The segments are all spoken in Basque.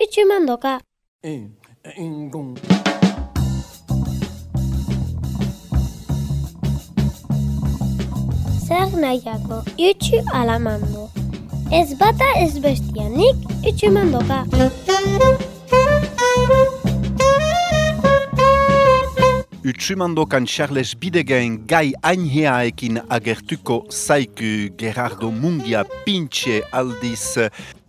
itxumandoka. E, ingun. Zer nahiako, itxu alamando. Ez bata ez bestianik itxumandoka. Utsumandokan Charles Bidegen gai ainheaekin agertuko zaiku Gerardo Mungia pintxe aldiz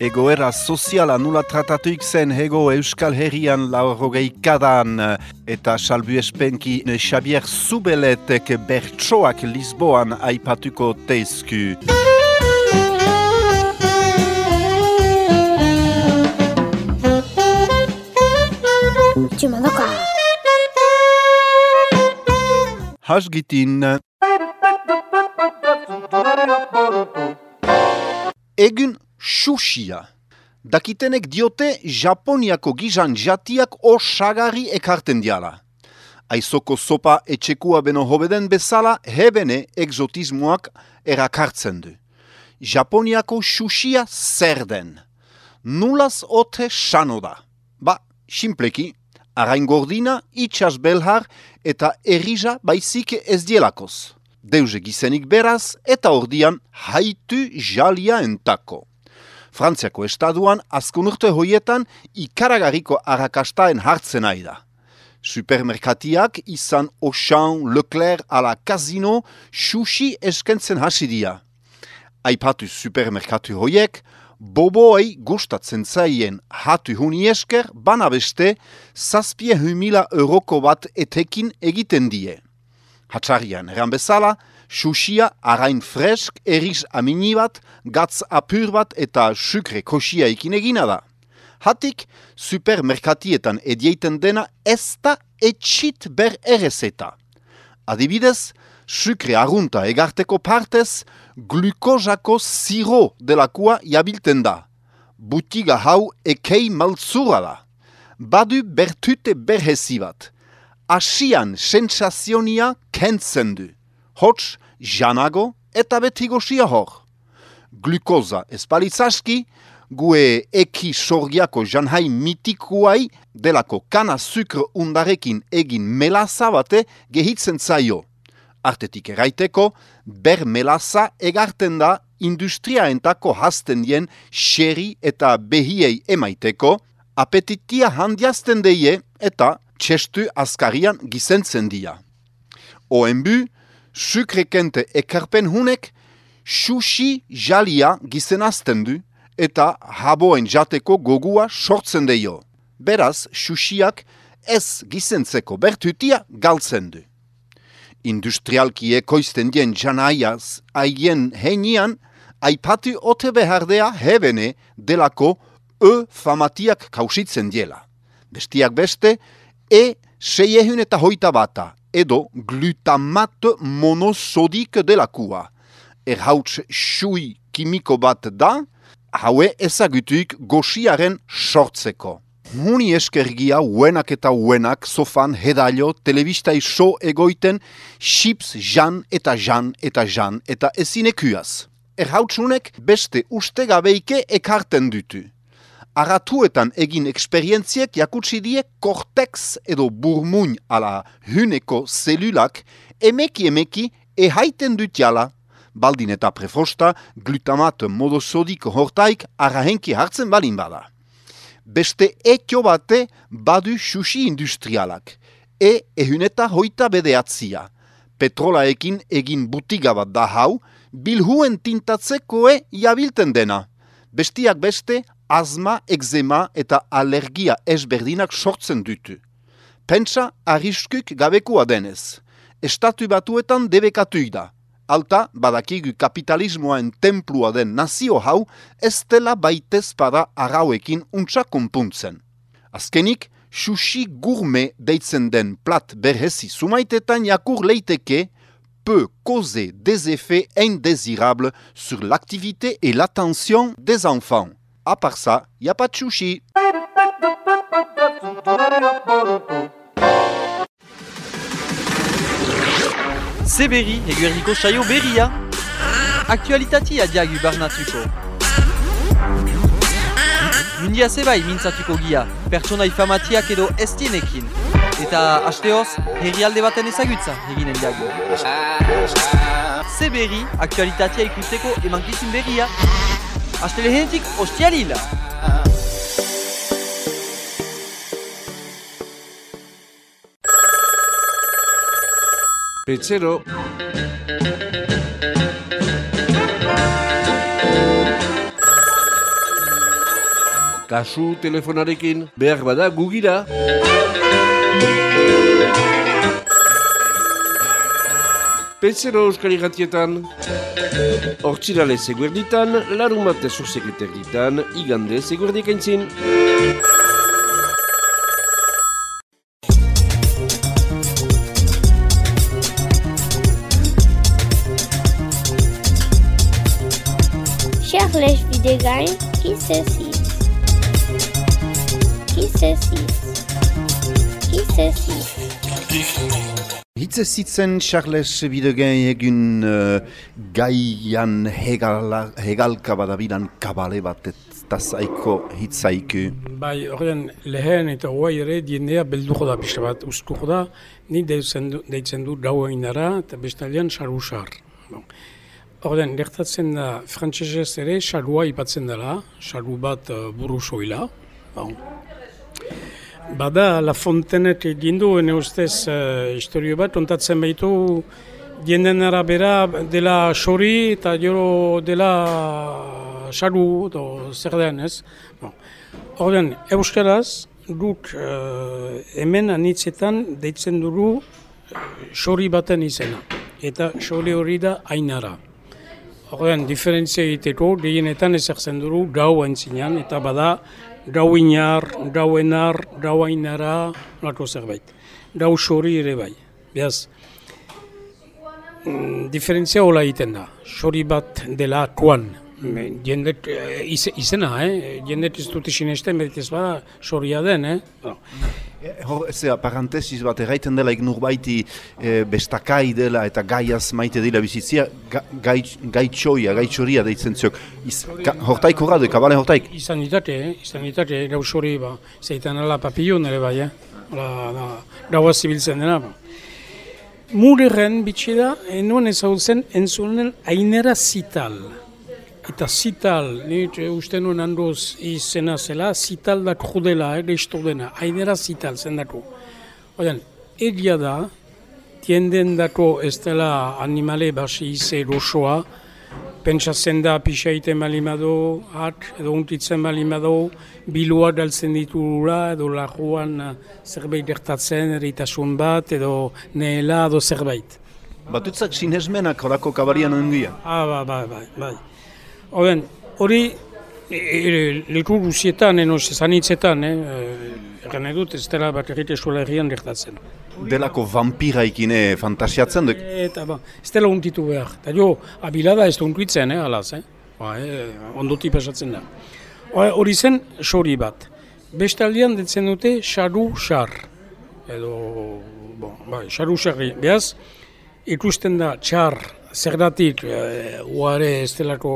egoera soziala nula tratatuik zen hego Euskal Herrian laurogei kadan eta salbu espenki Xabier Zubeletek bertsoak Lisboan aipatuko teizku. Itxumandoka. Hasgitin. Egun xuxia. Dakitenek diote Japoniako gizan jatiak osagari ekarten diala. Aizoko sopa etxekua beno hobeden bezala hebene exotismoak erakartzen du. Japoniako xuxia zer den. Nulaz ote sano da. Ba, simpleki, arain gordina, itxas belhar eta errija baizik ez dielakoz. Deuze gizenik beraz eta ordian haitu jalia entako. Frantziako estaduan azkun urte hoietan ikaragarriko arrakastaen hartzen nahi da. Supermerkatiak izan Auchan, Leclerc ala Casino sushi eskentzen hasi dira. Aipatu supermerkatu hoiek, boboei gustatzen zaien hatu huni esker, bana beste, zazpie euroko bat etekin egiten die. Hatsarian, eran bezala, sushia arain fresk, eriz amini bat, gatz apur bat eta sukre kosia ekin egina da. Hatik, supermerkatietan edieiten dena ez da etxit ber errezeta. Adibidez, sukre arunta egarteko partez, glukozako ziro delakua jabilten da. Butiga hau ekei maltzura da. Badu bertute berhezi bat. Asian sensazionia kentzen du. Hots, janago eta betigosia hor. Glukoza espalitzaski, gue eki sorgiako janhai mitikuai delako kana sukro undarekin egin melasa bate gehitzen zaio. Artetik eraiteko, ber melasa egarten da industriaentako hasten dien xeri eta behiei emaiteko, apetitia handiazten deie eta txestu askarian gizentzen dia. Oenbu, sukrekente ekarpen hunek, sushi jalia gizenazten du eta haboen jateko gogua sortzen deio. Beraz, sushiak ez gizentzeko bertutia galtzen du industrialki ekoizten dien janaiaz haien heinian, aipatu ote behardea hebene delako e famatiak kausitzen diela. Bestiak beste, e seiehun eta hoita bata, edo glutamat monosodik delakua. Erhauts sui kimiko bat da, haue ezagutuik goxiaren sortzeko. Muni eskergia uenak eta uenak sofan hedailo telebistai so egoiten chips jan eta jan eta jan eta ezinekuaz. Erhautsunek beste ustegabeike ekarten dutu. Aratuetan egin eksperientziek jakutsi die kortex edo burmuin ala huneko zelulak emeki emeki ehaiten dut jala. Baldin eta prefosta glutamat modosodik hortaik arahenki hartzen balin bada beste etio bate badu sushi industrialak. E ehuneta hoita bedeatzia. Petrolaekin egin butiga bat da hau, bilhuen tintatzekoe jabilten dena. Bestiak beste, azma, egzema eta alergia esberdinak sortzen dutu. Pentsa arriskuk gabekua denez. Estatu batuetan debekatuik da alta badakigu kapitalismoen templua den nazio hau ez dela baitez para arauekin untsa konpuntzen. Azkenik, sushi gourmet deitzen den plat berhezi sumaitetan jakur leiteke peut causer des effets indésirables sur l'activité et l'attention des enfants. A part ça, y a pas de sushi. Zeberi, eguerdiko saio berria. Aktualitati adiagu barnatuko. Jendia zebai mintzatuko gia, pertsona ifamatiak edo estienekin. Eta hasteoz, herrialde baten ezagutza eginen diago. Ze berri, aktualitatea ikusteko emankizun berria. Haste lehenetik, ostialila! Petzero, kasu telefonarekin behar bada gugira. Petzero euskal irratietan, hortzirale zeguerditan, larun bat zuzeketerditan, igande zeguerdik aintzin. Charles Videgain, Qui Hitze zitzen Charles Bidegen egin uh, gaian hegala, hegalka badabilan kabale bat eta zaiko hitzaiku. Bai, horren lehen eta guai ere diendea belduko da pixka bat ustuko da, ni deitzen du, deitzen du dauainara eta bestalian sarusar. Horren, gertatzen da, frantsesez ere, sarua ipatzen dela, saru bat uh, buru soila. Bon. Bada, La Fontenet dindu, ene ustez, uh, historio bat, ontatzen behitu, dienden arabera dela sori eta joro dela saru, do, zer den, ez? Bon. Horren, euskaraz, duk uh, hemen anitzetan deitzen dugu uh, sori baten izena. Eta sori hori da ainara. Horren, diferentzia egiteko, gehienetan ezartzen dugu gau entzinean, eta bada gau inar, gau enar, gau ainara, lako zerbait. Gau sori ere bai. Beaz, mm, diferentzia hola egiten da. Sori bat dela tuan. Jendet, eh, iz, izena, eh? Jendet ez dute sinesten, beritez bada, soria den, eh? No. Hor, zera, parantesiz bat, erraiten dela ignur baiti e, bestakai dela eta gaiaz maite dela bizitzia, ga, gai, gaitxoia, gaitxoria deitzen ziok. Iz, ka, hortaik horra du, kabale hortaik. Izanitate, eh? Izanitate, gau sori, ba. Zeitan ala papillon ere bai, eh? Ola, da, gaua zibiltzen dena, ba. Mureren bitxi da, enuen ezagutzen entzunen ainera zital. Eta zital, nit uste nuen handoz izena zela, zital da krudela, ere isto dena, ainera zital zen dako. Oian, egia da, tienden dako ez dela animale basi ize erosoa, pentsatzen da pixaiten balimado, hat, edo untitzen balimado, bilua daltzen ditugula, edo laguan eh, zerbait dertatzen, eritasun bat, edo nehela, edo zerbait. Batutzak sinesmenak horako kabarian ongia. Ah, bai, bai, bai, bai. Oden, hori e, e, leku guzietan, eno zanitzetan, eh, egan edut, ez dela egite zuela egian gertatzen. Delako vampiraikin eh, fantasiatzen duk. Eta ba, ez dela untitu behar. Eta jo, abilada ez da untuitzen, eh, alaz, eh? Ba, eh, ondoti pasatzen da. Ba, Hori zen, sori bat. Beste aldean detzen dute, xaru xar. Edo, bon, bai, xaru xarri. Beaz, ikusten da txar zergatik e, uare ez delako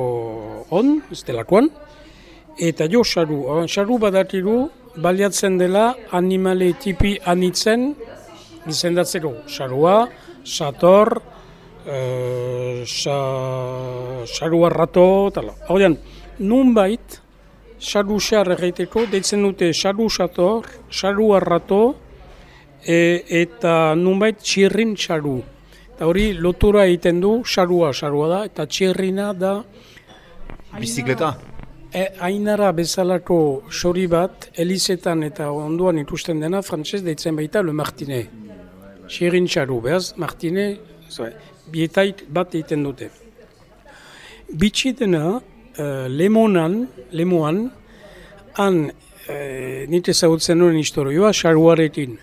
on, ez delakoan, eta jo xaru. Eh, Xaru badatiru baliatzen dela animale tipi anitzen izendatzeko. Xarua, sator, e, sa, xarua rato, tala. Haudean, nunbait, xaru xar egiteko, deitzen dute xaru sator, xarua rato, e, eta nunbait txirrin xaru. Eta hori lotura egiten du, sarua, sarua da, eta txerrina da Bizikleta? e, ainara bezalako sori bat, elizetan eta onduan ikusten dena, frantzez deitzen baita Le Martine. Txerrin saru, behaz, Martine, zoe, bietait bat egiten dute. Bitsi dena, uh, lemonan, lemoan, han, uh, nite zautzen nuen historioa, saruarekin.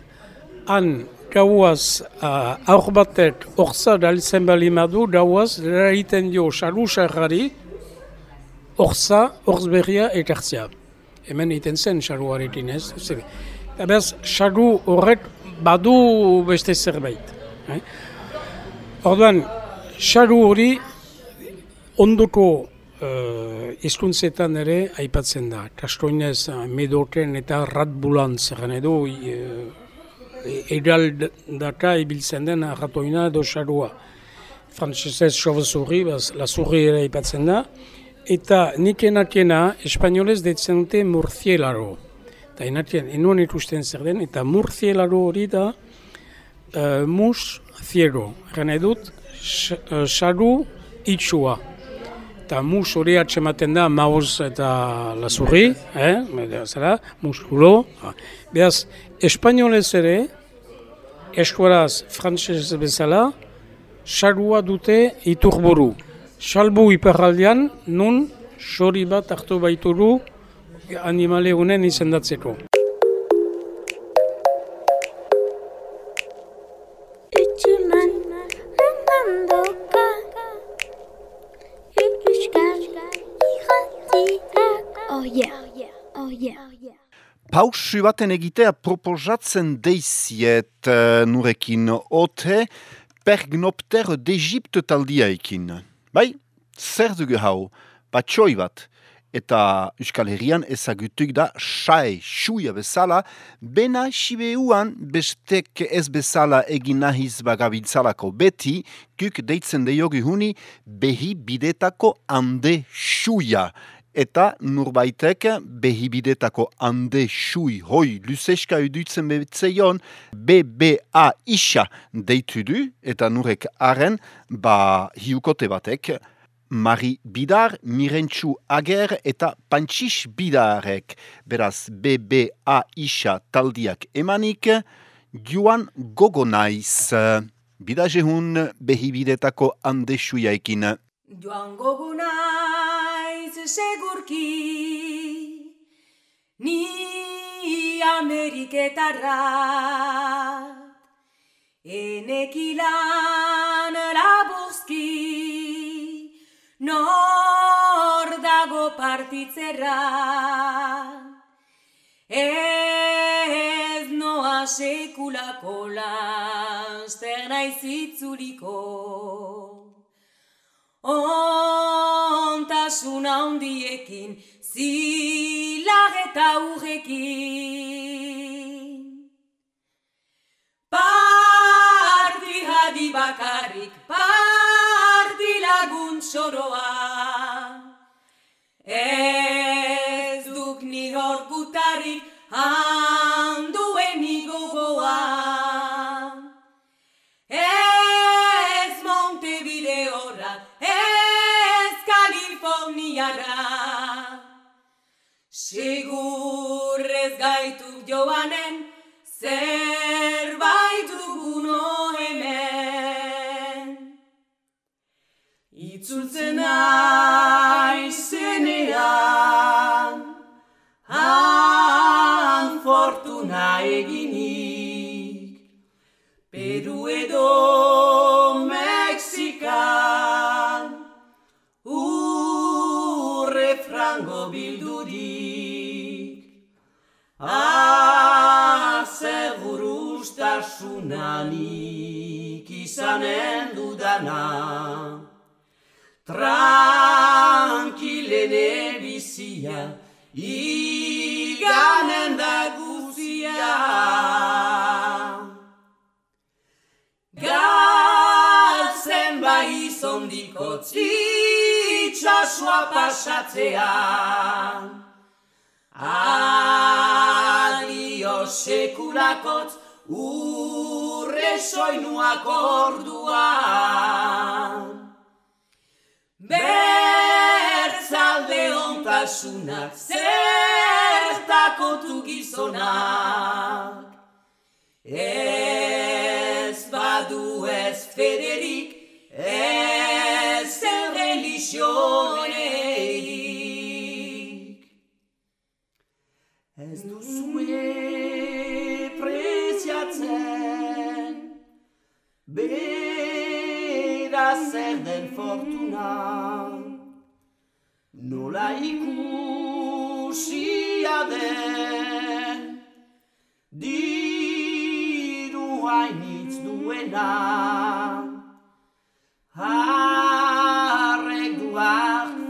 Han, gauaz, uh, aur batek, orza dalitzen bali madu, gauaz, dara egiten dio, saru sarrari, orza, orz berria ekartzea. Hemen egiten zen saruarekin ez. Eta behaz, saru horrek badu beste zerbait. Eh? Orduan, saru hori ondoko uh, izkuntzetan ere aipatzen da. Kastoinez, medoten eta ratbulantz, gane edo, uh, egal daka ibiltzen den ratoina edo xarua. Frantzesez xove zurri, la zurri ere aipatzen da. Eta nik enakena, espainolez detzen dute murzielaro. Eta enakien, enuan ikusten zer den, eta murzielaro hori da uh, mus ziego. Gane dut, xaru itxua eta mus hori atxematen da mauz eta lazurri, eh? zera, muskulo. Beaz, espainolez ere, eskuaraz frantzez bezala, xarua dute iturburu. Salbu iparraldean, nun, xori bat hartu baituru animale honen izendatzeko. Pausu baten egitea proposatzen deiziet uh, nurekin. Ote pergnopter d'Egypte taldiaekin. Bai, zer dugu hau, batxoi bat, eta Euskal Herrian ezagutuk da xae, xuia bezala, bena xibeuan bestek ez bezala egin nahiz bagabiltzalako. Beti, kuk deitzen deiogu huni behi bidetako hande xuia eta nurbaitek behibidetako hande xui hoi luzeska udutzen betzeion BBA isa deitu du eta nurek haren ba hiukote batek Mari Bidar, Mirentxu Ager eta Pantxix Bidarek. Beraz, BBA isa taldiak emanik, joan gogo naiz. Bidazehun behibidetako hande xuiaikin. Joan gogo segurki ni ameriketarra enekilan labuzki nor dago partitzerra ez noa sekulako lanster naizitzuliko ontasuna handiekin, zilag eta urrekin. Parti hadi bakarrik, parti lagun txoroa, ez duk ni horkutarik, Sigur ez gaitu joanen, zerbait duguno hemen. Itzultzen aizenean, han fortuna eginik, Azegurustasunanik izanen dudana. Tranquilene bizia Iganen da guzia. Galtzen bai izondiko Tzitxasua pasatzean Adio sekulakotz urre soinuak orduan. Bertzalde ontasunak zertako gizonak. Ez badu ez federik, ez zen Ez duzue Bera zer den fortuna. Nola ikusia den Diru hainitz duena. Harreguak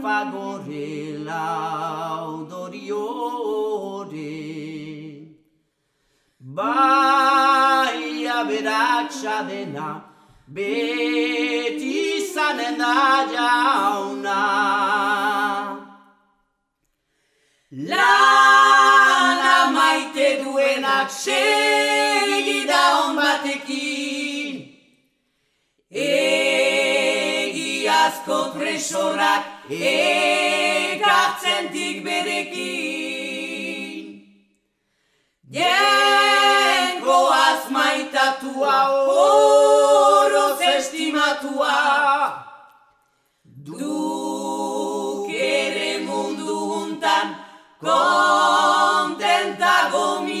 fagore laudori hori. Ba aberatsa dena beti izanen da jauna. Lana maite duenak segida on batekin. Egiazko tresorak ekartzentik berekin Jengoaz maitatua oroz estimatua Duk ere mundu untan kontentago miletan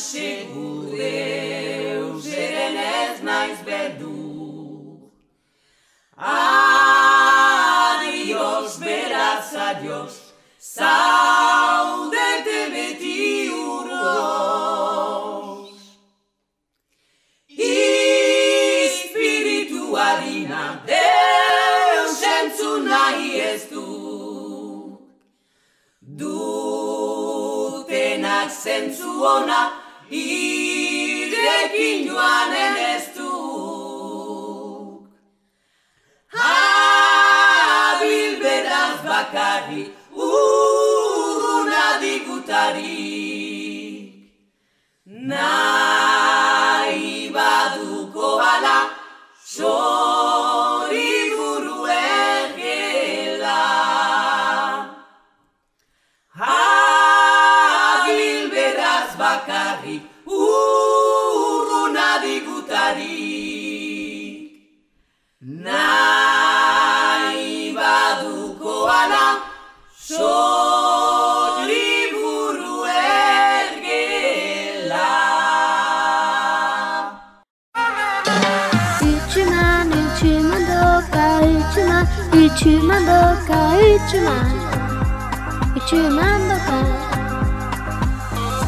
naiz segude Euseren ez naiz berdu Adios, beraz, adios Zaudete beti urdos Espiritu harina Deus entzun nahi ez du. Dutenak zentzu ona Irekin joanen ez du Habil beraz bakarrik Urruna digutarik Nahi 1まどか1万まんドか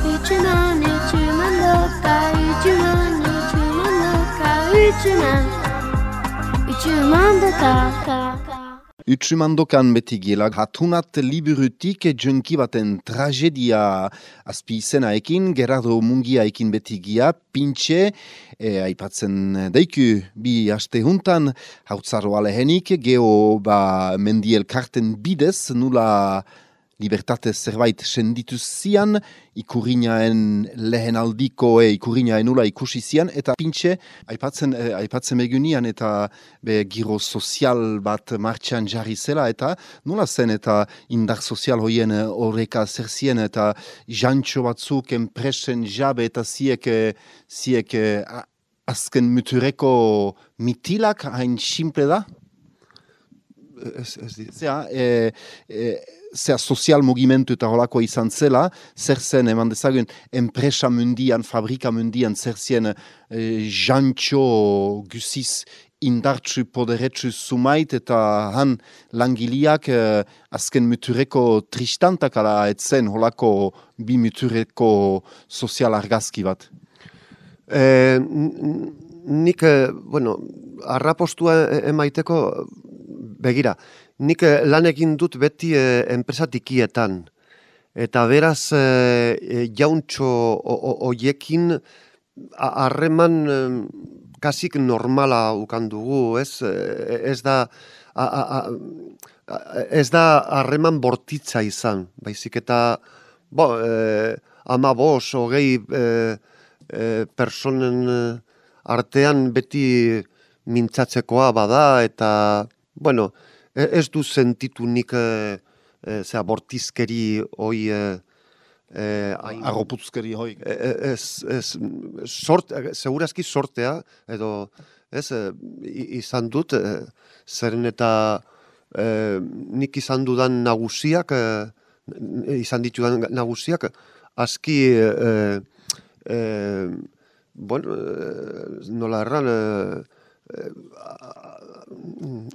1万1万どか1万1万どか1万1万ドか Utsumandokan beti giela, hatunat liburutik junki baten tragedia. Azpi izenaekin, Gerardo Mungia ekin beti gia, pintxe, e, aipatzen deiku bi aste juntan, hautzaro alehenik, geho ba mendiel karten bidez, nula libertate zerbait senditu zian, ikurinaen lehen aldiko e, ikurinaen nula ikusi zian, eta pintxe, aipatzen, eh, aipatzen megunian eta be, giro sozial bat martxan jarri zela, eta nola zen eta indar sozial hoien eh, horreka zer zien, eta jantxo batzuk enpresen jabe eta ziek, eh, ziek azken mutureko mitilak hain simple da? Ez, ez dit. Zea, e, e, zea sozial mugimendu eta holako izan zela, zer zen eman dezagun enpresa mundian, fabrika mundian, zer zien e, jantxo guziz indartsu poderetsu sumait eta han langiliak e, azken mutureko tristantak ala etzen holako bi mutureko sozial argazki bat. E, nik, eh, bueno, arrapostua e- emaiteko, begira, nik eh, lan egin dut beti eh, enpresa tikietan. Eta beraz, eh, eh, jauntxo oiekin harreman eh, kasik normala ukan dugu, ez? Eh, Ez da, a, a, a, ez da harreman bortitza izan, baizik eta, bo, eh, ama bos, hogei, eh, e, personen eh, artean beti mintzatzekoa bada eta bueno, e- ez du sentitu nik e, e, zera, bortizkeri hoi e, e, Arroputzkeri hoi. E- e- ez, ez, sort, segurazki sortea, edo, ez, e, izan dut, e, zeren eta e, nik izan dudan nagusiak, e, izan ditudan nagusiak, aski, e, e, bueno, nola erran, eh,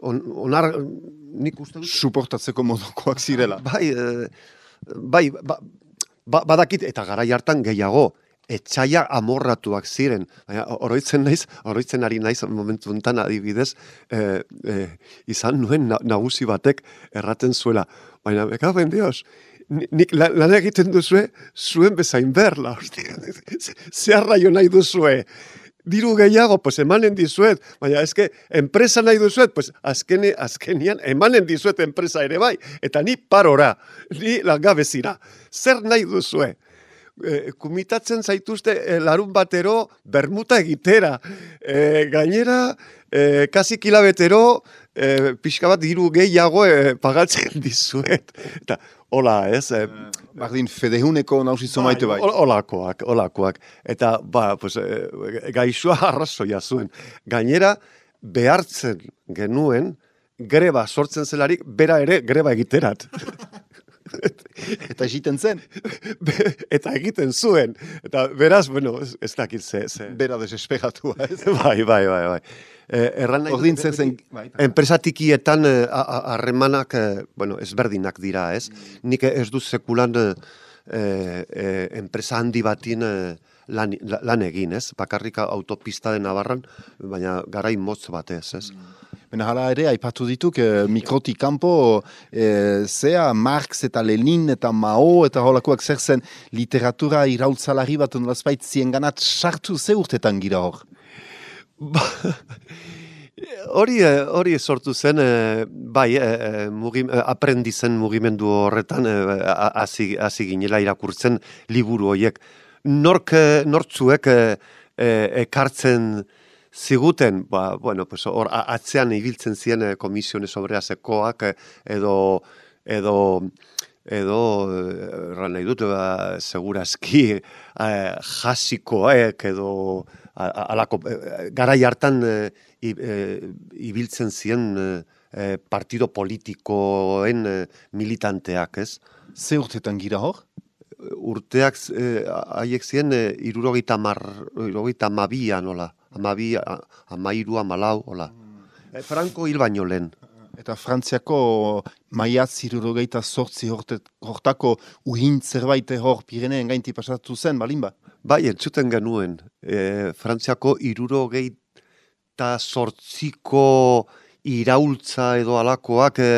on, onar, nik uste dut, Suportatzeko modukoak zirela. bai, eh, bai, ba, ba, badakit, eta garai hartan gehiago, etxaia amorratuak ziren. Baina, oroitzen naiz, oroitzen ari naiz momentu honetan adibidez, eh, eh, izan nuen na, nagusi batek erraten zuela. Baina, mekaben dios, ni- nik la- lan egiten duzue, zuen bezain berla, hostia. Zeharra jo nahi duzue. Diru gehiago, pues emanen dizuet, baina eske enpresa nahi duzuet, pues azkene, azkenian emanen dizuet enpresa ere bai, eta ni parora, ni langabezira. Zer nahi duzue? e, kumitatzen zaituzte e, larun batero bermuta egitera. E, gainera, e, kasi kilabetero, e, pixka bat diru gehiago e, pagatzen dizuet. Eta, hola, ez? E, Bardin, fedehuneko nausizo maite bai. hol- Holakoak, holakoak. Eta, ba, pues, e, gaixoa arrazoia zuen. Gainera, behartzen genuen, greba sortzen zelarik, bera ere greba egiterat. Eta egiten zen, eta egiten zuen. Eta beraz, bueno, ez, ez dakit ze, ze. bera desesperatua, ez? Bai, bai, bai, bai. Eh, erran nahi Ordin zer zen... Bai, Enpresa tikietan eh, harremanak, eh, bueno, ezberdinak dira, ez? Nik ez dut sekulan eh, eh, enpresa handi batin eh, lan, la- lan egin, ez? Bakarrik autopista den Navarran, baina garai motz batez, ez? Baina hala ere, aipatu dituk, eh, mikrotik kanpo, eh, zea Marx eta Lenin eta Mao eta holakoak zer zen literatura iraultzalari bat nolazbait zienganat sartu ze urtetan gira hor. Ba, hori eh, hori sortu zen eh, bai eh, eh, mugim, aprendizen mugimendu horretan eh, a- hasi hasi ginela irakurtzen liburu horiek nork nortzuek ekartzen ziguten ba bueno pues hor a- atzean ibiltzen ziren eh, komisiones obreasekoak eh, edo edo edo eh, erran nahi dut ba, segurazki eh, jasikoek edo alako garai hartan eh, ibiltzen ziren eh, partido politikoen militanteak, ez? Ze urtetan gira hor? Urteak haiek ziren eh, irurogeita mar, irurogeita amabia nola, amabi, amairu, amalau, hola. Eh, Franco hil baino lehen. Eta Frantziako maiatz irurogeita sortzi hortet, hortako uhin zerbait hor Pireneen gainti pasatu zen, balin ba? Bai, entzuten genuen, e, Frantziako irurogeita sortziko iraultza edo alakoak e,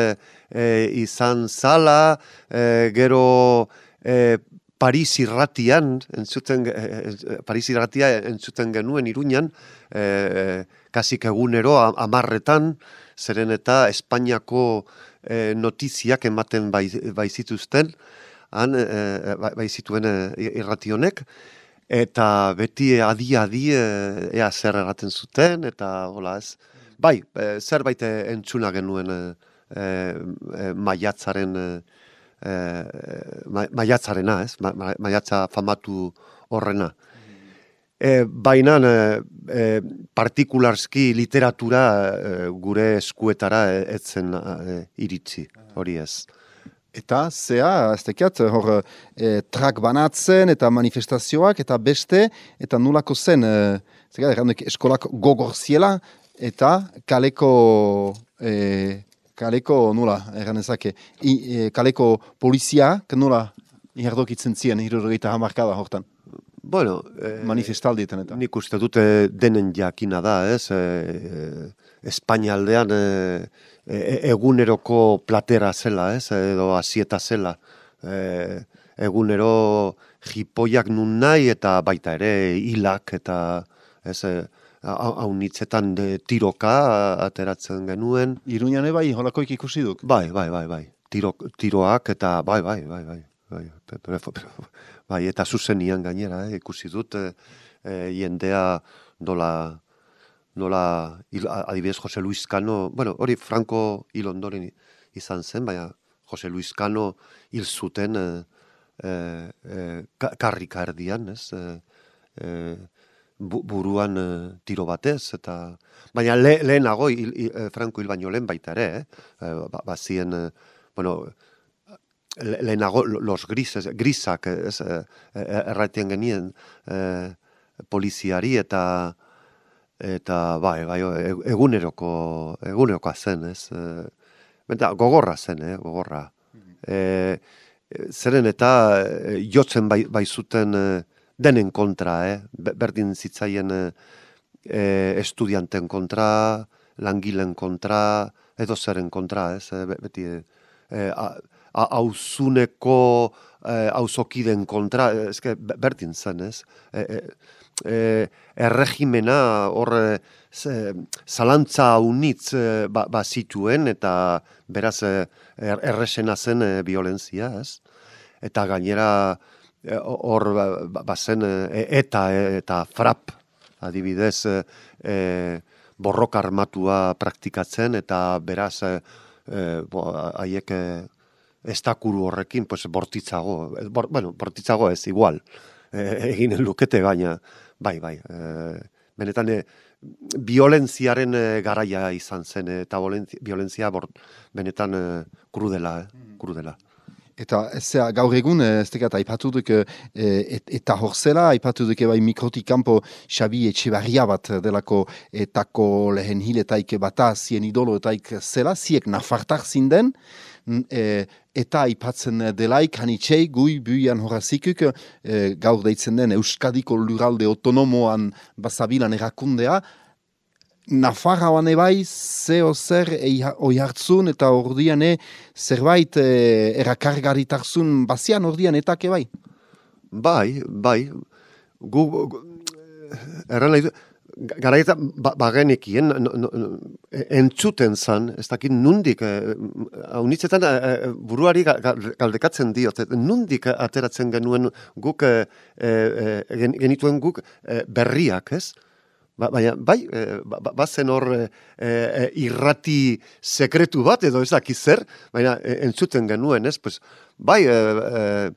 e, izan zala, e, gero e, Paris irratian, entzuten, ge- e, e, Paris irratia entzuten genuen iruñan, e, kasik egunero amarretan, zeren eta Espainiako e, notiziak ematen bai, bai han, e, bai, zituen e, irrati honek, eta beti adi-adi ea zer erraten zuten, eta hola ez. Bai, zerbait entzuna genuen e, maiatzaren, e, ma, maiatzarena, ez? Ma, ma, maiatza famatu horrena. E, Baina e, e, partikularski literatura e, gure eskuetara e, etzen e, iritsi, hori ez. Eta, zea, ez tekiat, hor, e, trak banatzen eta manifestazioak, eta beste, eta nulako zen, e, errandek, eskolak gogor ziela, eta kaleko, e, kaleko, nula, erranezake, i, e, kaleko poliziak, nula, iherdokitzen ziren, hirurogeita hamarkada hortan, Bueno, e, manifestaldietan eta. Nik uste dute denen jakina da, ez? E, e, Espainialdean e, e, eguneroko platera zela, ez? Edo asieta zela. E, egunero jipoiak nun nahi eta baita ere hilak eta ez e, hau hau nitzetan de, tiroka ateratzen genuen. Iruñan bai, holakoik ikusi duk. Bai, bai, bai, bai. Tiro, tiroak eta bai, bai, bai, bai. Bai, bai, eta zuzenian gainera, eh, ikusi dut, eh, eh, jendea nola, nola, adibidez, Jose Luis Cano, bueno, hori Franco hil ondoren izan zen, baina Jose Luis Cano hil zuten eh, eh, eh, ka- karrika erdian, ez? Eh, eh, bu- buruan eh, tiro batez, eta... Baina le, lehenago, hil, hil- eh, Franco hil baino lehen baita ere, eh? eh ba, bazien, eh, bueno, le- lehenago lo- los grises, grisak, ez, eh, eh, erraiten genien, eh, poliziari eta eta bai, bai, e- eguneroko egunerokoa zen, ez? E, benta, gogorra zen, eh, gogorra. E, zeren eta e, jotzen bai, bai zuten e, denen kontra, eh? Be- Berdin zitzaien e, e, estudianten kontra, langilen kontra, edo zeren kontra, ez? E, be- beti, e, a- auzuneko e, auzokiden kontra, eske be- berdin zen, ez? E, e, e, erregimena hor e, ze- zalantza unitz e, ba, ba zituen eta beraz e, er, erresena zen e, violentzia, ez? Eta gainera hor ba, ba- bazen e, eta e, eta frap adibidez e, e, borroka armatua praktikatzen eta beraz e, e, haiek e, estakuru horrekin pues bortitzago, eh, bor, bueno, bortitzago ez igual. E, egin lukete baina bai bai, e, benetan e, violentziaren e, garaia izan zen e, eta violentzia, violentzia bor, benetan e, krudela, eh, krudela. Eta ez gaur egun, eh, ez tekat, aipatu duk, eh, et, eta horzela, aipatu duk bai mikrotik kanpo Xabi Etxebarria bat delako etako lehen hiletaik bata zien idolo etaik zela, ziek nafartar zinden, eh, eta aipatzen delaik, hanitxei, gui buian horazikuk, eh, gaur deitzen den Euskadiko luralde autonomoan bazabilan erakundea, Nafarroan ebai, zeo zer oi hartzun eta ordiane zerbait e, erakargaritarzun bazian ordian etak ebai. Bai, bai, gu, gu erran nahi du, ga- garaietan ba, bagenekien, no, no, no, entzuten zan, ez dakit nundik, eh, haunitzetan eh, buruari ga- ga- galdekatzen diot, eh, nundik ateratzen genuen guk, eh, eh, gen- genituen guk eh, berriak, ez? Ba, baina, bai, eh, ba, ba- bazen hor eh, eh, irrati sekretu bat, edo ez dakiz zer, baina eh, entzuten genuen, ez? Pues, bai, eh, eh,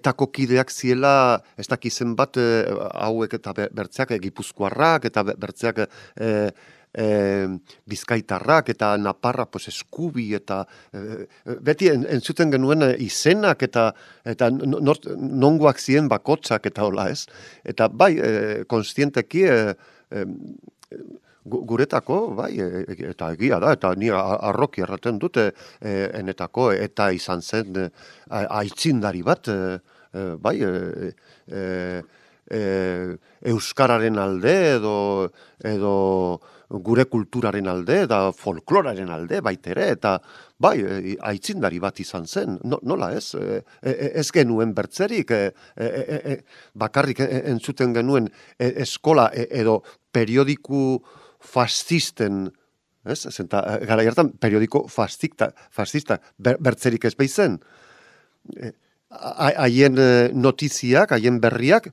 etako kideak ziela, ez dakizen bat, eh, hauek eta be- bertzeak eh, gipuzkoarrak, eta be- bertzeak eh, eh, bizkaitarrak, eta naparra pues, eskubi, eta eh, beti en, entzuten genuen izenak, eta, eta no- nor- nongoak ziren bakotzak, eta hola, ez? Eta bai, eh, konstienteki, eh, guretako, bai, e- e- eta egia da, eta ni arroki erraten dute e, enetako, eta izan zen e, aitzindari bat, e, e, bai, e, e, euskararen alde edo, edo gure kulturaren alde, eta folkloraren alde, baitere, eta bai, e, aitzindari bat izan zen, no, nola ez, e, e, ez genuen bertzerik, e, e, e, e, bakarrik e- entzuten genuen e, eskola e, edo periodiku fascisten, ez? Zenta, gara hartan periodiko fascista, fascista ber, bertzerik ez beizen. E, ha- haien e, notiziak, haien berriak,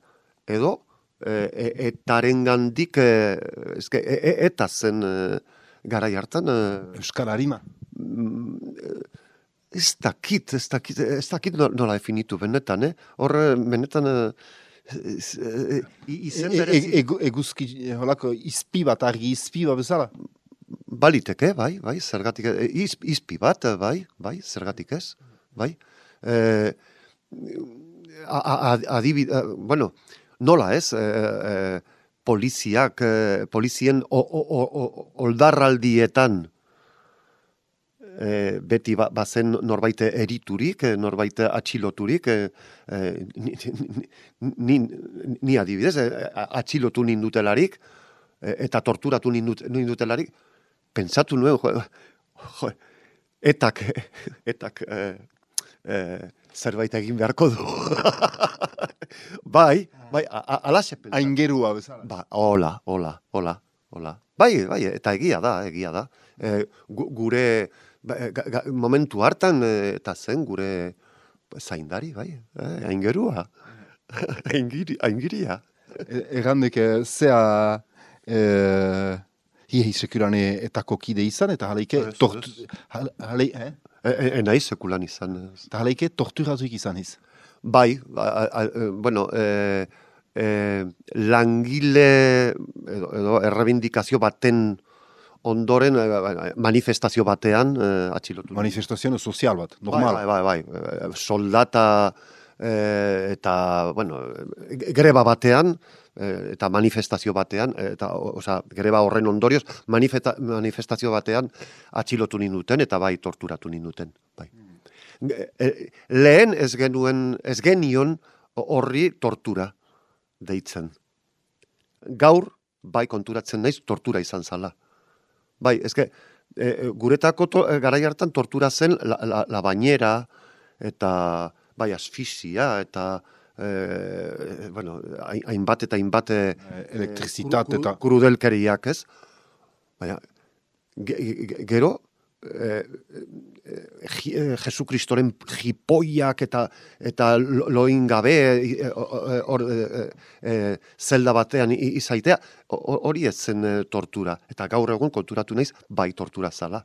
edo e, e, etaren gandik, e, eske, e, e, eta zen e, gara hartan, e, Euskal Harima. ez dakit, ez dakit, ez dakit no- nola definitu benetan, eh? Hor, eh, benetan, eh, eh, i- izen E, berezi- e, egu- eguzki, eh, holako, izpi bat, argi izpi bat bezala. Baliteke, bai, bai, zergatik, e, iz, izpi bat, eh, bai, bai, zergatik ez, bai. E, a, a, adibid, eh, bueno, nola ez, e, e, poliziak, e, polizien o, o, o, oldarraldietan e, beti ba, bazen norbait eriturik, norbait atxiloturik, e, e, ni, ni, ni, ni adibidez, e, atxilotu nindutelarik, e, eta torturatu nindut, nindutelarik, pentsatu nuen, jo, jo, etak, etak e, e, zerbait egin beharko du. bai, bai, alaxe pentsatu. Aingerua bezala. Ba, hola, hola, hola, hola. Bai, bai, eta egia da, egia da. E, gu- gure, ba, e, ga, ga, momentu hartan, e, eta zen gure zaindari, bai, eh, aingerua. Aingiri, aingiria. E- Errandek, eh, zea, eh, hi sekurane etako kide izan, eta jaleike, Ez, tortu, jale, jale, eh? E, e, e, nahi sekulan izan. eta jaleike torturatuik izan iz. Bai, a, a, a, e, bueno, e, e, langile edo, edo errebindikazio baten ondoren e, manifestazio batean e, atxilotu. Manifestazio sozial bat, normal. Bai, bai, bai, bai. Soldata e, eta, bueno, greba batean, eh, eta manifestazio batean, eh, eta o- osea, greba horren ondorioz, manifesta, manifestazio batean atxilotu ninduten eta bai torturatu ninduten. Bai. E, lehen ez genuen, ez genion horri tortura deitzen. Gaur, bai konturatzen naiz, tortura izan zala. Bai, ezke, e, guretako to, e, garai hartan tortura zen la, la, la bañera, eta bai asfixia, eta e, bueno, hain- hainbat eta hainbat e, elektrizitate kru- kru- eta- krudelkeriak, ez? Baina, ge, ge- gero, e, e, Je- e, Jesu Kristoren jipoiak eta eta lo- loin gabe hor e, e, zelda batean izaitea ho- ho- hori ez zen tortura. Eta gaur egun konturatu naiz bai tortura zala.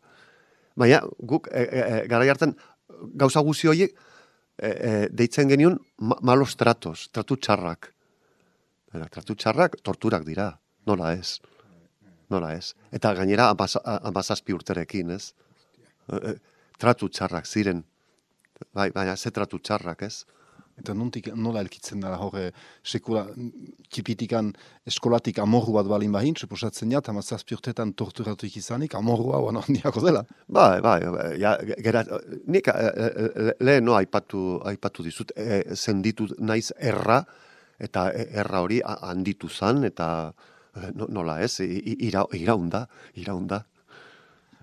Baina guk e, e, garai hartan gauza guzi horiek deitzen genion ma, malos tratos, tratu txarrak. Baina, tratu txarrak torturak dira. Nola ez? Nola ez? Eta gainera amaz- amazazpi urterekin ez tratu txarrak ziren. Bai, baina ze tratu txarrak, ez? Eta nontik nola elkitzen da hor eh, sekula txipitikan eskolatik amorru bat balin bahin, suposatzen jat, hama zazpiurtetan torturatuik izanik, amorrua oan handiako dela. Bai, bai, bai, ja, gera, nik e, e, le- lehen no, aipatu, aipatu dizut, e, zenditu naiz erra, eta erra hori handitu zan, eta no- nola ez, ira, iraunda, iraunda.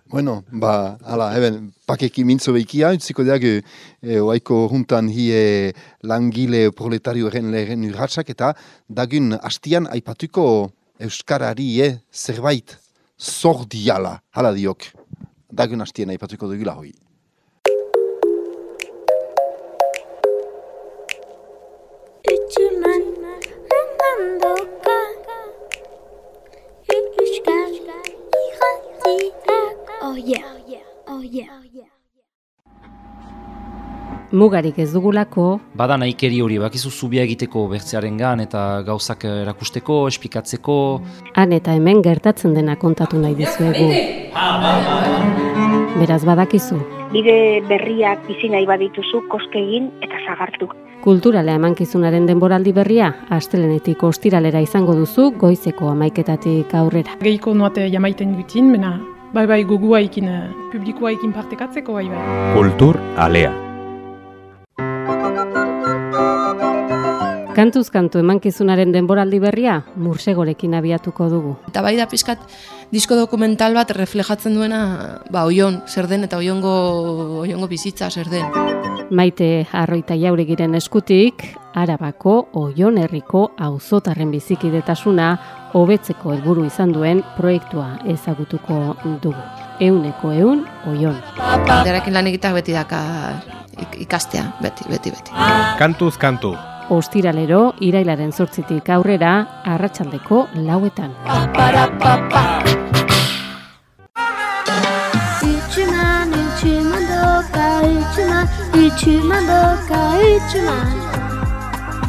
Bueno, ba, ala, eben, pakeki mintzo behikia, utziko deak, e, oaiko juntan hi e, langile proletario eren lehen urratsak, eta dagun hastian aipatuko Euskarari e, zerbait zordiala, hala diok. Dagun hastian aipatuko dugula hoi. Mugarik ez dugulako, Bada nahikeri hori, bakizu zubia egiteko bertzearengan eta gauzak erakusteko, espikatzeko, han eta hemen gertatzen dena kontatu nahi dizuegu. Beraz badakizu, bide berriak bizi nahi badituzu koske egin eta zagartu. kulturala emankizunaren denboraldi berria, astelenetik ostiralera izango duzu goizeko amaiketatik aurrera. Geiko noate jamaiten gutin, mena bai bai gogua ikin, eh, publikoa ikin partekatzeko bai bai. Kultur alea. Kantuz kantu emankizunaren denboraldi berria, mursegorekin abiatuko dugu. Eta bai da pixkat disko dokumental bat reflejatzen duena ba, oion, zer den eta oiongo, oiongo bizitza zer den. Maite arroita jauregiren eskutik, Arabako Oion herriko auzotarren bizikidetasuna hobetzeko helburu izan duen proiektua ezagutuko dugu. Euneko eun Oion. Derakin lan egitak beti daka ik- ikastea, beti, beti, beti. Kantuz kantu. Ostiralero, irailaren zortzitik aurrera, arratsaldeko lauetan. Ütümen Ütümen doka Ütümen Ütümen doka Ütümen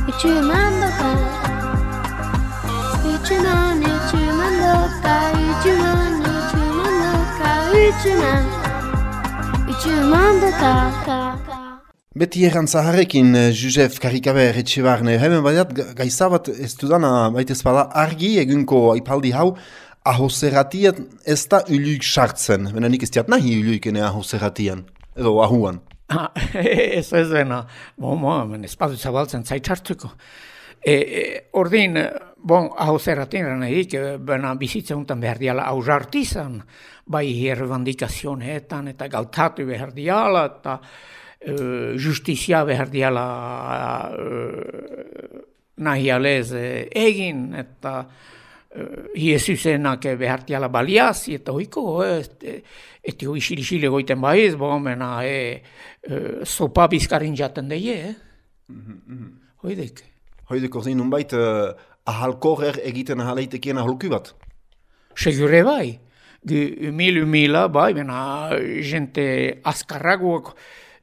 Ütümen doka. Ütümen Ütümen doka Ütümen Ütümen doka Ütümen Ütümen doka Beti erran zaharrekin, eh, Josef Karikaber etxebarne, hemen badiat ga- gaiza bat ez dudana baitez bada argi egunko aipaldi hau, ahozerratian ez da uluik sartzen. Bena nik ez diat nahi uluikene ahozerratian, edo ahuan. Ah, ez ez dena, bon, bon, espadu zabaltzen zaitxartuko. E, e, ordin, bon, hau zerratin nahi, bena bizitza untan behar diala ausartizan, bai herribandikazionetan eta gautatu behar diala, eta e, justizia behar diala e, nahi alez e, egin, eta Jesusenak behar diala baliazi, eta hoiko, e, Eti hoi xili-xili goiten baiz, bo, mena, e, e, sopa bizkarin jaten deie, eh? Hoidek. Hoidek ordin nunbait uh, ahalkorrer egiten ahaleitekien aholku bat. Segure bai. Gu umil umila, bai, mena, jente azkarragoak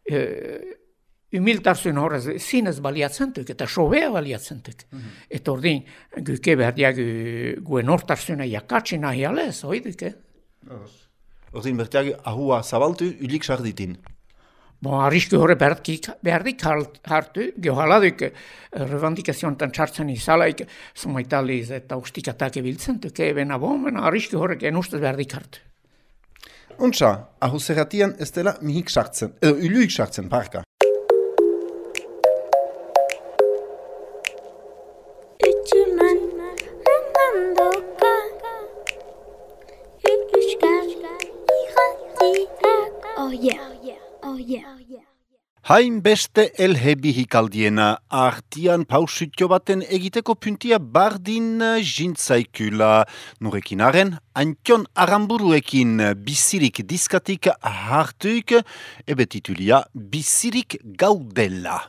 Mhm. e, Ümiltasun horrez zinez baliatzentuk eta sobea baliatzentuk. Mm -hmm. Eta ordin, guke behar diag guen hortasuna e jakatsi nahi alez, oiduk, eh? Ordin, behar diag ahua zabaltu, ulik sarditin. Bo, arrisku horre behar, behar hartu, hartu, gehaladuk e, revendikazioan txartzen izalaik, sumaitaliz eta ustikatak ebiltzentuk, ebena bo, mena arrizki horrek enustez behar dik hartu. Untsa, ahuzeratian ez dela mihik sartzen, edo iluik sartzen, parka. Hain beste elhebi hikaldiena artian pausutio baten egiteko puntia bardin jintzaikula. Nurekinaren, Antion Aramburuekin bizirik diskatik hartuik, ebe titulia. Bizirik gaudela.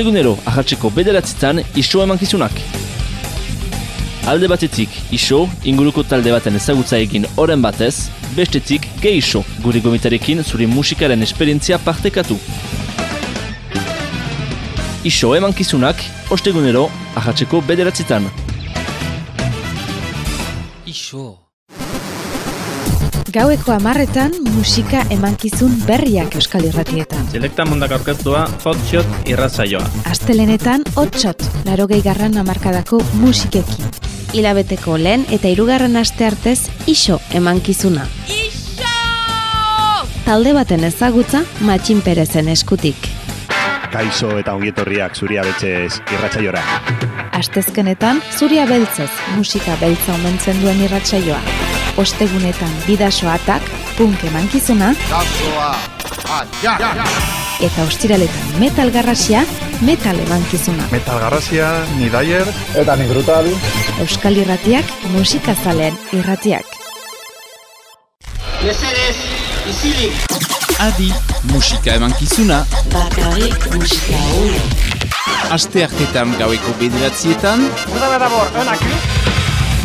ostegunero ahartxeko bederatzitan iso emankizunak. Alde batetik iso, inguruko talde baten ezagutza egin oren batez, bestetik ge iso, guri gomitarekin zuri musikaren esperientzia partekatu. Iso emankizunak, ostegunero ahartxeko bederatzitan. Gaueko amarretan musika emankizun berriak euskal irratietan. Selekta mundak aurkeztua hotshot irratzaioa. Astelenetan hotshot, larogei garran amarkadako musikekin. Hilabeteko lehen eta hirugarren aste artez iso emankizuna. Iso! Talde baten ezagutza Matxin Perezen eskutik. Kaixo eta ongietorriak zuria betxez irratzaiora. Astezkenetan zuria beltzez musika beltza omentzen duen irratsaioa. Ostegunetan bidasoatak, punk emankizuna, eta ostiraletan metal garrasia, metal emankizuna. Metal garrasia, ni daier. Eta ni brutal. Euskal irratiak, musikazaleen irratiak. Mesedez, izilik. Adi, musika emankizuna. Bakarrik musika hori. Aste hartetan gaueko bederatzietan. Uda bedabor, önak.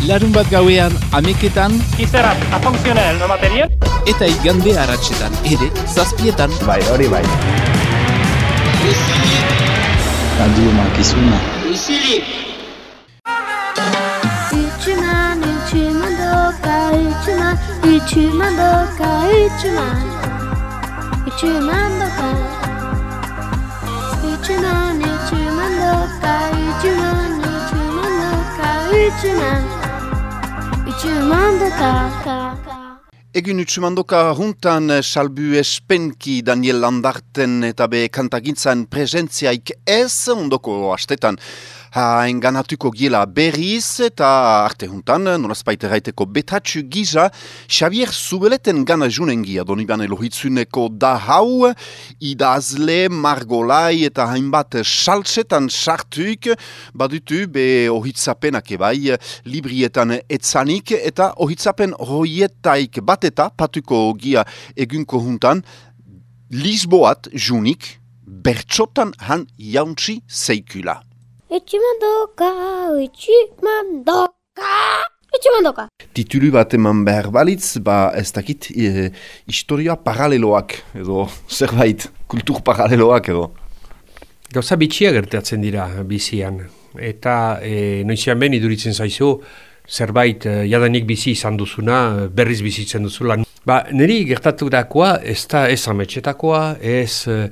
Larun bat gauean ameketan. Izerat, afunkzionel, no materiel. Eta igande haratsetan ere, zazpietan. Bai, hori bai. Adi emankizuna. Izilik. Üçümen, üçümen doka, üçümen, üçümen doka, üçümen. Üçümen doka. Üçümen, üçümen doka, üçümen, üçümen doka, üçümen. Üçümen doka, ka, ka. Egin utsumandoka juntan eh, salbu espenki Daniel Landarten eta be kantagintzan presentziaik ez ondoko astetan ha enganatuko giela berriz eta arte juntan nolazpait erraiteko betatxu giza Xavier Zubeleten gana junengia doniban elohitzuneko da hau idazle, margolai eta hainbat saltsetan sartuik badutu be ohitzapenak ebai librietan etzanik eta ohitzapen hoietaik bat eta patuko gia egunko juntan Lisboat junik bertxotan han jauntzi zeikula. Üçümen doka, üçümen doka, üçümen doka. Titulu bat eman behar balitz, ba ez dakit e, historia paraleloak edo zerbait, kultur paraleloak edo. Gauza bitxia gertatzen dira bizian. Eta e, noizian behin iduritzen zaizu, zerbait e, jadanik bizi izan duzuna, berriz bizitzen duzula. Ba, niri gertaturakoa ez da ez ametxetakoa, ez e,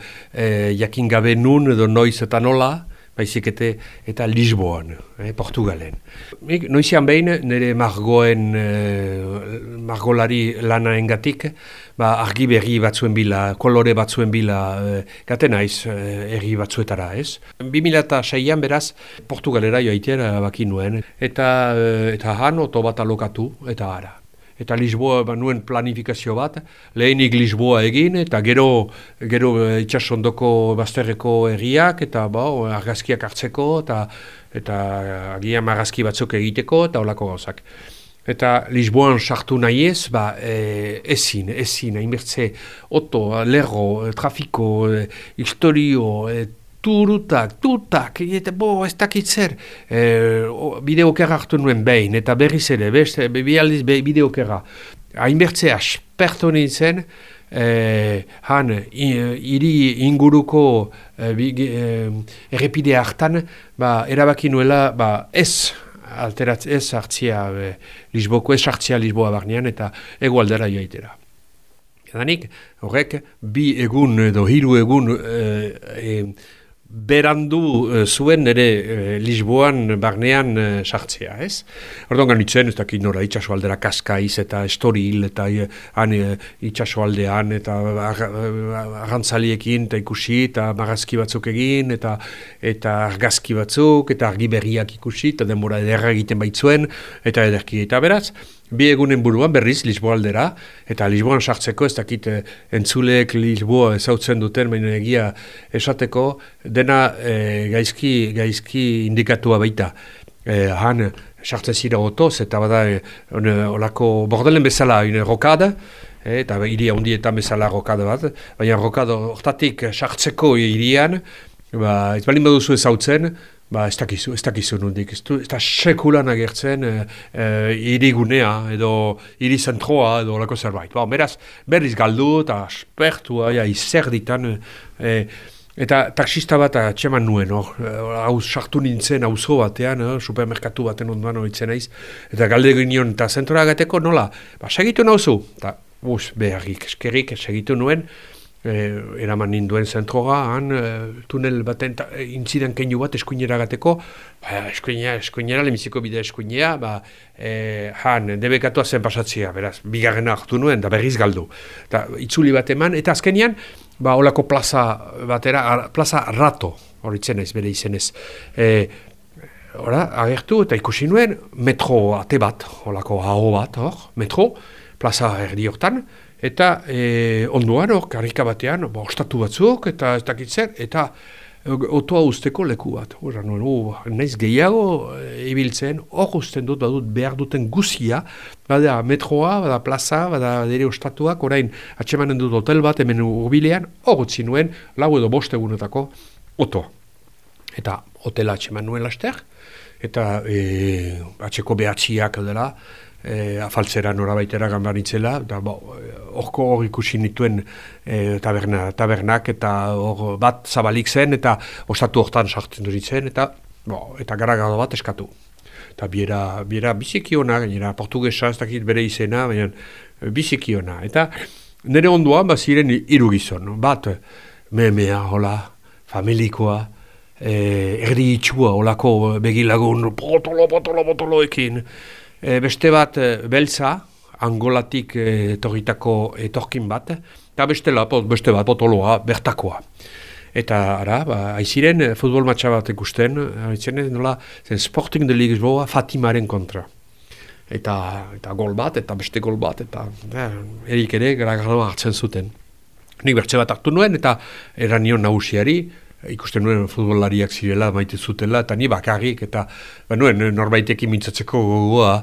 jakin gabe nun edo noiz eta nola, baizik eta, eta Lisboan, eh, Portugalen. Nik, noizian behin, nire margoen, eh, margolari lana engatik, ba, argi berri batzuen bila, kolore batzuen bila, eh, gate naiz eh, erri batzuetara, ez? 2006an beraz, Portugalera joaitera baki nuen, eta, eh, eta han oto bat alokatu, eta ara eta Lisboa ba, nuen planifikazio bat, lehenik Lisboa egin, eta gero, gero itxasondoko bazterreko erriak, eta ba, argazkiak hartzeko, eta, eta agian argazki batzuk egiteko, eta olako gauzak. Eta Lisboan sartu nahi ez, ba, e, ezin, ezin, hainbertze, oto, lerro, trafiko, e, historio, e, turutak, tutak, eta bo, ez dakit zer, e, bideokera hartu nuen behin, eta berriz ere, beste, bi aldiz be, bideokera. Hainbertze asperto nintzen, e, han, hiri inguruko e, e, errepide hartan, ba, erabaki nuela, ba, ez, alteratz, ez hartzia e, Lisboko, ez hartzia Lisboa barnean, eta egualdera joaitera. Edanik, horrek, bi egun edo hiru egun e, berandu uh, zuen ere uh, Lisboan barnean uh, sartzea, ez? Orduan ganitzen, ez dakit nora itxaso aldera kaskaiz eta estoril eta uh, han uh, itxaso aldean eta argantzaliekin eta ikusi eta marazki batzuk egin eta eta argazki batzuk eta argi berriak ikusi eta denbora ederra egiten baitzuen eta ederki eta beraz bi egunen buruan berriz Lisboa aldera, eta Lisboan sartzeko ez dakit eh, entzuleek Lisboa ezautzen duten, baina egia esateko, dena eh, gaizki, gaizki indikatua baita. Eh, han sartzen zira otoz, eta bada eh, olako bordelen bezala une rokada, eh, eta iria hundietan bezala rokada bat, baina rokada hortatik sartzeko irian, ba, ez balin baduzu ezautzen, ba, ez dakizu, ez dakizu nondik, ez, du, ez da sekulan agertzen e, e, irigunea edo iri zentroa edo lako zerbait. Ba, beraz, berriz galdu eta aspertua, ja, izer ditan, e, eta taksista bat atxeman nuen, hor, hau sartu nintzen auzo batean, eh, supermerkatu baten ondoan horitzen naiz, eta galde ginen, eta zentroa agateko nola, ba, segitu nauzu, eta, bus, beharrik, eskerrik, segitu nuen, eh, eraman ninduen zentroga, han, eh, tunel baten ta, eh, intziden keinu bat eskuinera gateko, ba, eskuinera, eskuinera, lemiziko bide eskuinera, ba, eh, han, debekatua zen pasatzea, beraz, bigarrena hartu nuen, da berriz galdu. Ta, itzuli bat eman, eta azkenian, ba, olako plaza batera, ar, plaza rato, horitzen naiz bere izenez. E, ora, agertu eta ikusi nuen metro ate bat, olako aho bat, hor, metro, plaza erdi hortan, eta e, ondoan hor, karrika batean, ba, ostatu batzuk, eta ez dakit zer, eta e, otoa usteko leku bat. Hora, nuen, oh, naiz gehiago e, ibiltzen, hor usten dut, badut behar duten guzia, bada metroa, bada plaza, bada dere ostatuak, orain atxemanen dut hotel bat, hemen urbilean, hor utzi nuen, lau edo bost egunetako otoa. Eta hotela atxeman nuen laster, eta e, atxeko behatziak dela, e, afaltzera norabaitera gambaritzela, eta horko hor ikusi nituen e, taberna, tabernak, eta hor bat zabalik zen, eta ostatu hortan sartzen duritzen, eta bo, eta gara bat eskatu. Eta biera, biera bizikiona, gainera portugesa, ez dakit bere izena, baina bizikiona. Eta nire onduan, ba, ziren hiru gizon, bat, memea, hola, familikoa, e, erdi itxua, holako begilagun, potolo, potolo, potoloekin, e, beste bat e, beltza, angolatik e, etorritako etorkin bat, eta beste, la, beste bat potoloa, bertakoa. Eta ara, ba, aiziren futbol matxa bat ikusten, aiziren nola, zen Sporting de Lisboa Fatimaren kontra. Eta, eta gol bat, eta beste gol bat, eta ja, erik ere gara hartzen zuten. Nik bertze bat hartu nuen, eta eranion nagusiari, ikusten nuen futbolariak zirela maite zutela, eta ni bakarrik, eta ba, nuen norbaitekin mintzatzeko gogoa,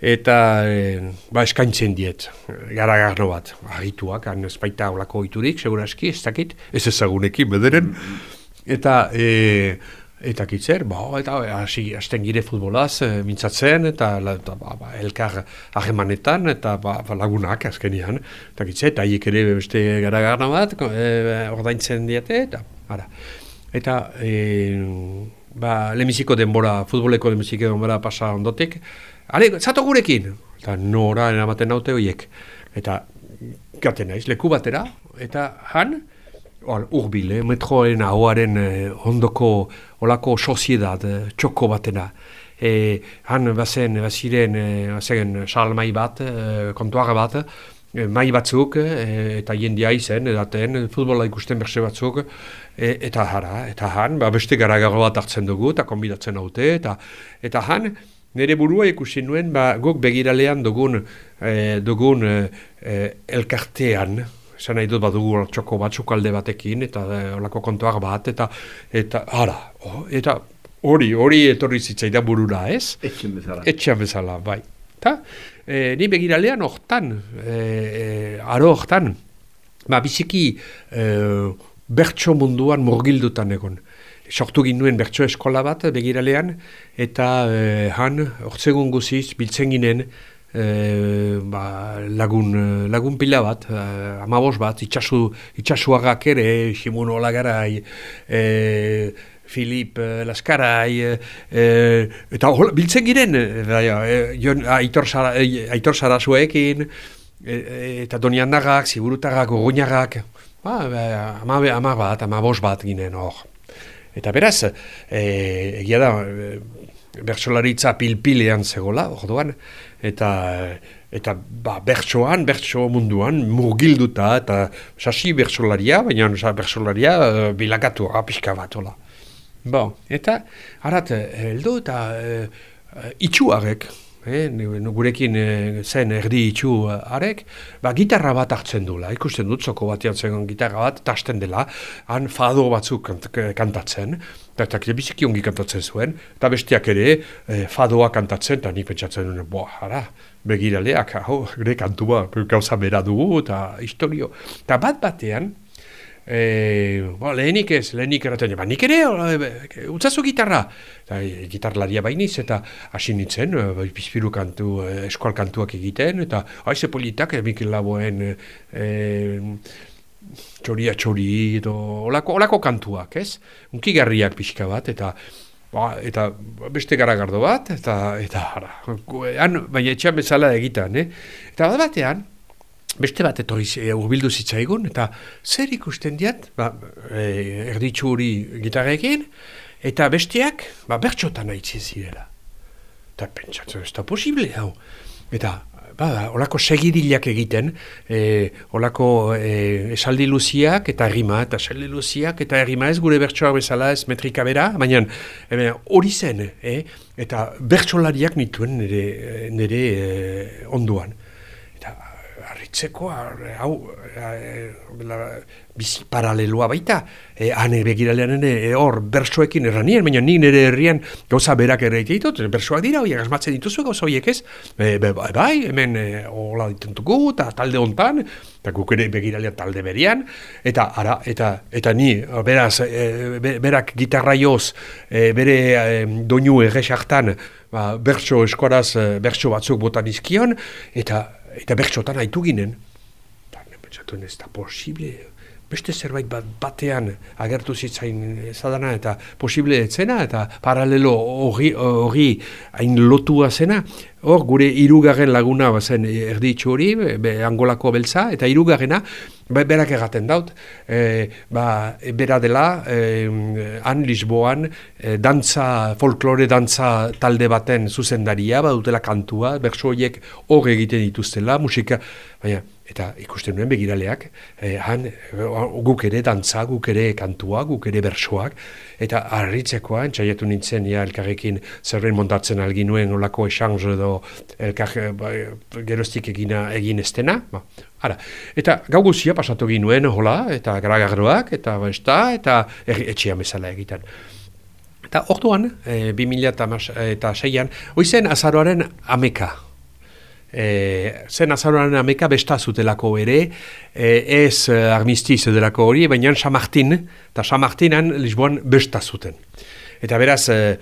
eta e, ba, eskaintzen diet, gara garno bat, argituak, han ez baita olako iturik, seguraski, ez dakit, ez ezagunekin bederen, eta e, eta kitzer, ba, eta hasi hasten gire futbolaz e, mintzatzen, eta, eta ba, ba, elkar ahemanetan, eta ba, ba, lagunak azkenian, eta kitzer, eta hiek ere beste gara garno bat, e, ordaintzen diete, eta, ara. Eta, e, ba, lemiziko denbora, futboleko lemiziko denbora pasa ondotik, ale, zato gurekin! Eta nora eramaten naute horiek. Eta, gaten naiz, leku batera, eta han, or, urbile, metroen ahoaren eh, ondoko olako soziedad, eh, txoko batena. E, han bazen, baziren, eh, bazen, salmai bat, eh, kontuara bat, eh, mai batzuk, eh, eta jendia izen, edaten, futbola ikusten berse batzuk, E, eta jara, eta han, ba, beste garagaro bat hartzen dugu, eta konbidatzen haute, eta, eta han, nire burua ikusi nuen, ba, guk begiralean dugun, e, dugun e, elkartean, esan nahi dut badugu txoko batzuk alde batekin, eta olako kontuak bat, eta, eta, ara, oh, eta hori, hori etorri zitzaida burura, ez? Etxen bezala. Etxen bezala, bai. Ta, e, ni begiralean hortan, e, e, aro hortan, ba, biziki, e, bertso munduan murgildutan egon. Sortu ginuen bertso eskola bat begiralean, eta eh, han, ortsegun guziz, biltzen ginen, eh, ba, lagun, lagun pila bat, eh, amabos bat, itxasu, itxasuagak ere, Simun Olagarai, eh, Filip eh, Laskarai, eh, eta hola, biltzen giren, eh, aitor, zara, aitor zarazuekin, eta doniandagak, sigurutagak, gogoinagak, Ba, ba, ama, ama bat, ama bos bat ginen hor. Eta beraz, e, egia da, e, bertsolaritza pilpilean zegoela, orduan, eta eta ba, bertsoan, bertso munduan, murgilduta, eta sasi bertsolaria, baina bertsolaria e, bilakatu, apiska bat, hola. Bon, eta, harat, heldu eta e, e, itxuarek, eh, gurekin eh, zen erdi itxu arek, ba, gitarra bat hartzen dula, ikusten dut zoko bat jantzen gitarra bat, tasten dela, han fado batzuk kant, kantatzen, eta biziki ongi kantatzen zuen, eta bestiak ere eh, fadoa kantatzen, eta nik pentsatzen duen, boa, ara, begiraleak, hau, gure kantua, gauza bera dugu, eta historio. Eta bat batean, E, bo, lehenik ez, lehenik eraten, ba, nik ere, e, utzazu gitarra. Eta, e, gitarlaria bainiz, eta hasi nintzen, e, bizpiru kantu, e, eskual kantuak egiten, eta haize politak, e, Mikel Laboen, e, txoria txori, edo, olako, olako kantuak, ez? Unki garriak pixka bat, eta ba, eta beste garagardo bat, eta, eta, ara, han, baina etxean bezala egitan, eh? Eta bat batean, beste bat etorri e, urbildu zitzaigun, eta zer ikusten diat, ba, e, erditzu hori gitarrekin, eta besteak, ba, bertxotan haitzi zirela. Eta pentsatzen ez da posible, hau. Eta, ba, olako segirilak egiten, e, olako e, esaldi luziak eta errima, eta esaldi luziak eta errima ez gure bertsoak bezala ez metrika bera, baina hori zen, e, eta bertsolariak nituen nire, nire e, onduan harritzeko, hau, bizi paraleloa baita, e, hane begiralean e, hor bersoekin erranien, baina nik nire herrian gauza berak ere ditut, bersoak dira, horiek asmatzen dituzu gauza horiek ez, e, be, bai, bai, hemen e, hola ditentuko, eta talde hontan, eta guk ere begiralean talde berian, eta ara, eta, eta ni, beraz, e, berak gitarra joz, e, bere e, doinu errexartan, ba, berso eskoraz, berso batzuk botanizkion, eta eta bertxotan haitu ginen. Eta, pentsatu, ez da posible, beste zerbait bat batean agertu zitzain zadana eta posible etzena eta paralelo hori hain lotua zena, hor gure hirugarren laguna bazen erditxu hori, be, angolako beltza, eta hirugarrena be, berak egaten daut, e, ba, bera dela, e, han Lisboan, e, dantza, folklore dantza talde baten zuzendaria, badutela kantua, berso horiek hor egiten dituztela, musika, baina, eta ikusten nuen begiraleak, eh, han guk ere dantza, guk ere kantua, guk ere bersoak, eta harritzekoa, entxaiatu nintzen, ja, elkarrekin zerren montatzen algin nuen olako esanz edo elkar ba, gerostik egina, egin estena, ba, ara. Eta gau guzia pasatu nuen, hola, eta garagarroak, eta besta, eta etxea bezala egiten. Eta orduan, e, 2006an, oizen azaroaren ameka, e, zen azaroan ameka besta zutelako ere, e, ez e, armistiz delako hori, baina San Martin, eta San Martinan Lisboan besta zuten. Eta beraz, e,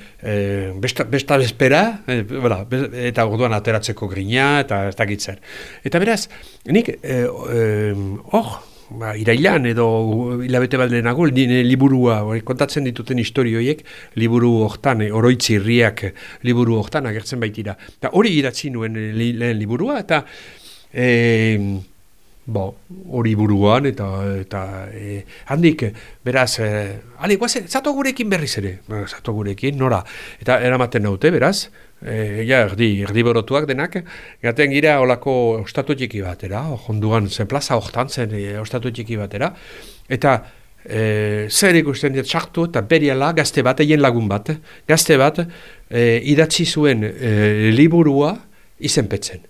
besta, besta bezpera, e, eta orduan ateratzeko grina, eta ez dakitzen. Eta beraz, nik, hor, ba, irailan edo hilabete bat lehenago, liburua, kontatzen dituten historioiek, liburu hortan, e, oroitzi irriak liburu hortan agertzen baitira. Eta hori idatzi nuen eh, lehen liburua, eta e, bo, hori buruan, eta, eta e, handik, beraz, e, ale, guazen, zato gurekin berriz ere, ba, zato gurekin, nora, eta eramaten naute, beraz, e, ja, erdi, erdi borotuak denak, gaten gira olako ostatu txiki batera, jonduan zen plaza hortan zen e, ostatu txiki batera, eta e, zer ikusten dut sartu eta beriala gazte bat, egin lagun bat, gazte bat e, idatzi zuen e, liburua izenpetzen.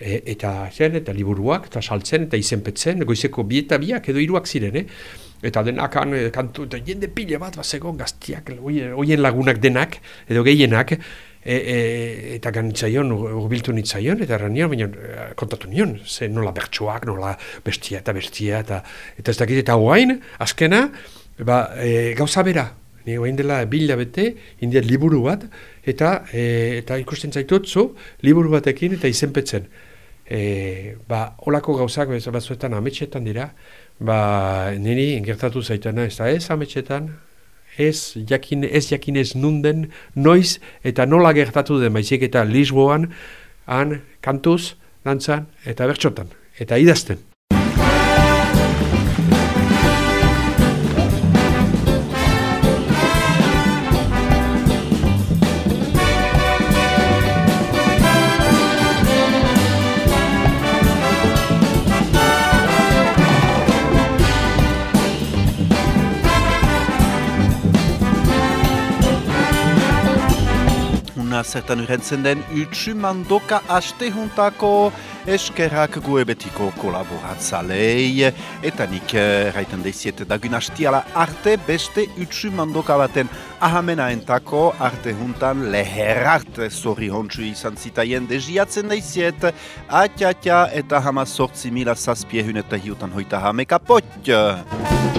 E, eta zen, eta liburuak, eta saltzen, eta izenpetzen, goizeko bi eta biak edo hiruak ziren, eh? Eta denak, kantu, eta jende pile bat, zegoen gaztiak, oien lagunak denak, edo gehienak, e, e, eta ganitzaion, urbiltu nitzaion, eta erran nion, baina e, kontatu nion, ze nola bertsuak, nola bestia eta bestia, eta, eta ez dakit, eta hoain, azkena, ba, e, gauza bera, ni hoain dela bila bete, indiat liburu bat, eta, e, eta ikusten zaitut zu, liburu batekin eta izenpetzen. E, ba, olako gauzak batzuetan ametxetan dira, ba, niri gertatu zaitana, ez da ez ametxetan, ez jakin ez jakinez nunden noiz eta nola gertatu den baizik eta Lisboan han kantuz, dantzan eta bertxotan eta idazten. Zertan urentzen den utsumandoka aste juntako eskerrak gue betiko kolaboratzalei eta nik erraiten deiziet dagun hastiala arte beste utsumandoka baten ahamena entako arte juntan leher arte zorri hontsu izan zitaien deziatzen deiziet atja eta hama sortzi mila zazpiehun eta hiutan hoita hameka potio.